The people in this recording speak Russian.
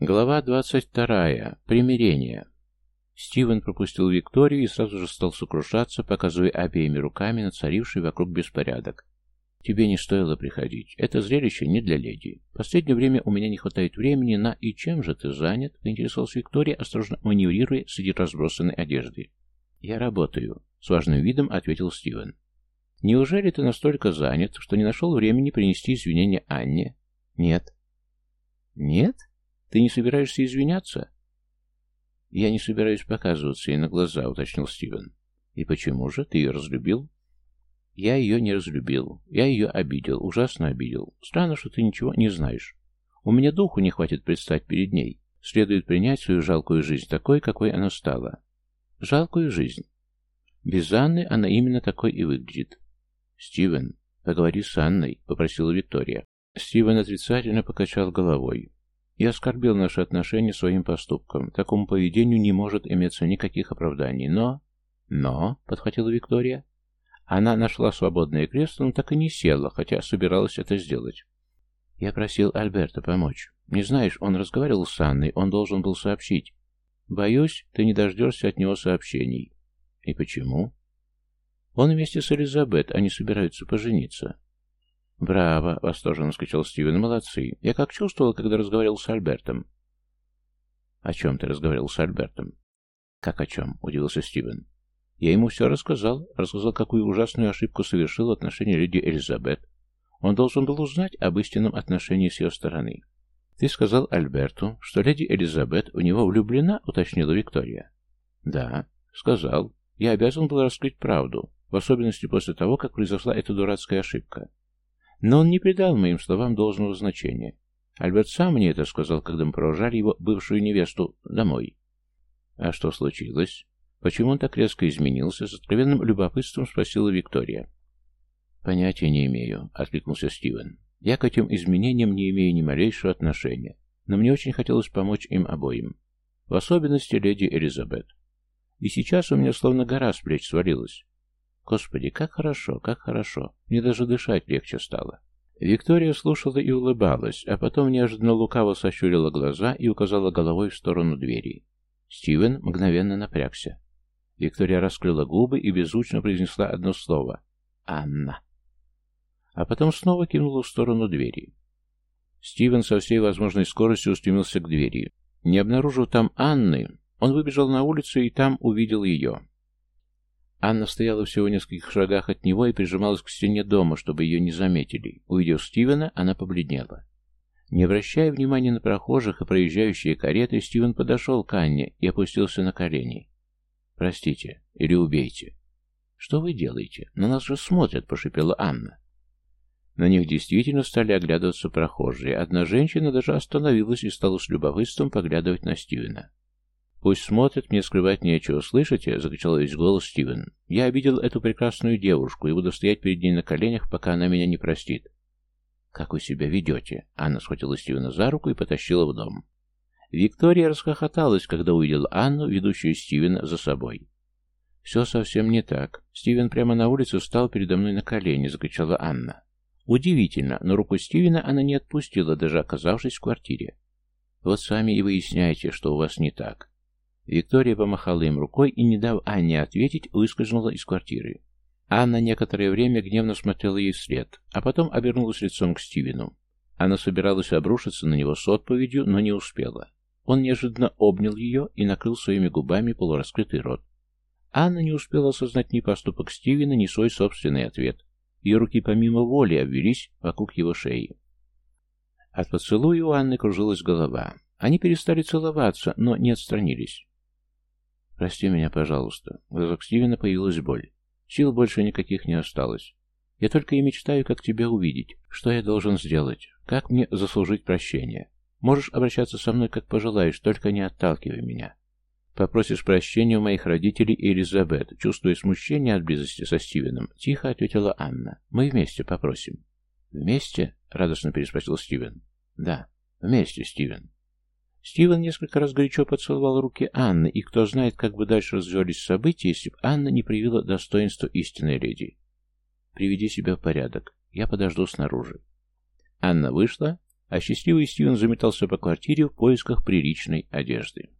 Глава 22. Примирение. Стивен пропустил Викторию и сразу же стал сокрушаться, показывая обеими руками на царивший вокруг беспорядок. «Тебе не стоило приходить. Это зрелище не для леди. В последнее время у меня не хватает времени на... И чем же ты занят?» — поинтересовалась Виктория, осторожно маневрируя среди разбросанной одежды. «Я работаю», — с важным видом ответил Стивен. «Неужели ты настолько занят, что не нашел времени принести извинения Анне?» «Нет». «Нет? Ты не собираешься извиняться?» «Я не собираюсь показываться ей на глаза», — уточнил Стивен. «И почему же? Ты ее разлюбил?» «Я ее не разлюбил. Я ее обидел, ужасно обидел. Странно, что ты ничего не знаешь. У меня духу не хватит предстать перед ней. Следует принять свою жалкую жизнь такой, какой она стала. Жалкую жизнь. Без Анны она именно такой и выглядит. «Стивен, поговори с Анной», — попросила Виктория. Стивен отрицательно покачал головой. Я оскорбил наши отношения своим поступком. Такому поведению не может иметься никаких оправданий. Но... Но, подхватила Виктория, она нашла свободное кресло, но так и не села, хотя собиралась это сделать. Я просил Альберта помочь. Не знаешь, он разговаривал с Анной, он должен был сообщить. Боюсь, ты не дождешься от него сообщений. И почему? Он вместе с Элизабет, они собираются пожениться. «Браво!» — восторженно скричал Стивен. «Молодцы! Я как чувствовал, когда разговаривал с Альбертом». «О чем ты разговаривал с Альбертом?» «Как о чем?» — удивился Стивен. «Я ему все рассказал. Рассказал, какую ужасную ошибку совершил в отношении леди Элизабет. Он должен был узнать об истинном отношении с ее стороны. Ты сказал Альберту, что леди Элизабет в него влюблена?» — уточнила Виктория. «Да, сказал. Я обязан был раскрыть правду, в особенности после того, как произошла эта дурацкая ошибка. Но он не придал моим словам должного значения. Альберт сам мне это сказал, когда мы провожали его бывшую невесту домой. А что случилось? Почему он так резко изменился? С откровенным любопытством спросила Виктория. Понятия не имею, откликнулся Стивен. Я к этим изменениям не имею ни малейшего отношения, но мне очень хотелось помочь им обоим. В особенности леди Элизабет. И сейчас у меня словно гора с плеч свалилась. Господи, как хорошо, как хорошо. Мне даже дышать легче стало. Виктория слушала и улыбалась, а потом неожиданно лукаво сощурила глаза и указала головой в сторону двери. Стивен мгновенно напрягся. Виктория раскрыла губы и беззвучно произнесла одно слово «Анна». А потом снова кинула в сторону двери. Стивен со всей возможной скоростью устремился к двери. Не обнаружив там Анны, он выбежал на улицу и там увидел ее. Анна стояла всего в нескольких шагах от него и прижималась к стене дома, чтобы ее не заметили. Увидев Стивена, она побледнела. Не обращая внимания на прохожих и проезжающие кареты, Стивен подошел к Анне и опустился на колени. «Простите, или убейте». «Что вы делаете? На нас же смотрят», — пошипела Анна. На них действительно стали оглядываться прохожие. Одна женщина даже остановилась и стала с любопытством поглядывать на Стивена. «Пусть смотрят, мне скрывать нечего, слышите?» — закричал весь голос Стивен. «Я обидел эту прекрасную девушку и буду стоять перед ней на коленях, пока она меня не простит». «Как вы себя ведете?» Анна схватила Стивена за руку и потащила в дом. Виктория расхохоталась, когда увидела Анну, ведущую Стивена за собой. «Все совсем не так. Стивен прямо на улице встал передо мной на колени», — закричала Анна. Удивительно, но руку Стивена она не отпустила, даже оказавшись в квартире. «Вот сами и выясняйте, что у вас не так. Виктория помахала им рукой и, не дав Анне ответить, выскользнула из квартиры. Анна некоторое время гневно смотрела ей вслед, а потом обернулась лицом к Стивену. Она собиралась обрушиться на него с отповедью, но не успела. Он неожиданно обнял ее и накрыл своими губами полураскрытый рот. Анна не успела осознать ни поступок Стивена, ни свой собственный ответ. Ее руки помимо воли обвелись вокруг его шеи. От поцелуя у Анны кружилась голова. Они перестали целоваться, но не отстранились. «Прости меня, пожалуйста». В глазах Стивена появилась боль. Сил больше никаких не осталось. Я только и мечтаю, как тебя увидеть. Что я должен сделать? Как мне заслужить прощение? Можешь обращаться со мной, как пожелаешь, только не отталкивай меня. Попросишь прощения у моих родителей и Элизабет. Чувствуя смущение от близости со Стивеном, тихо ответила Анна. Мы вместе попросим. Вместе? Радостно переспросил Стивен. Да, вместе, Стивен. Стивен несколько раз горячо поцеловал руки Анны, и кто знает, как бы дальше развивались события, если бы Анна не проявила достоинства истинной леди. «Приведи себя в порядок. Я подожду снаружи». Анна вышла, а счастливый Стивен заметался по квартире в поисках приличной одежды.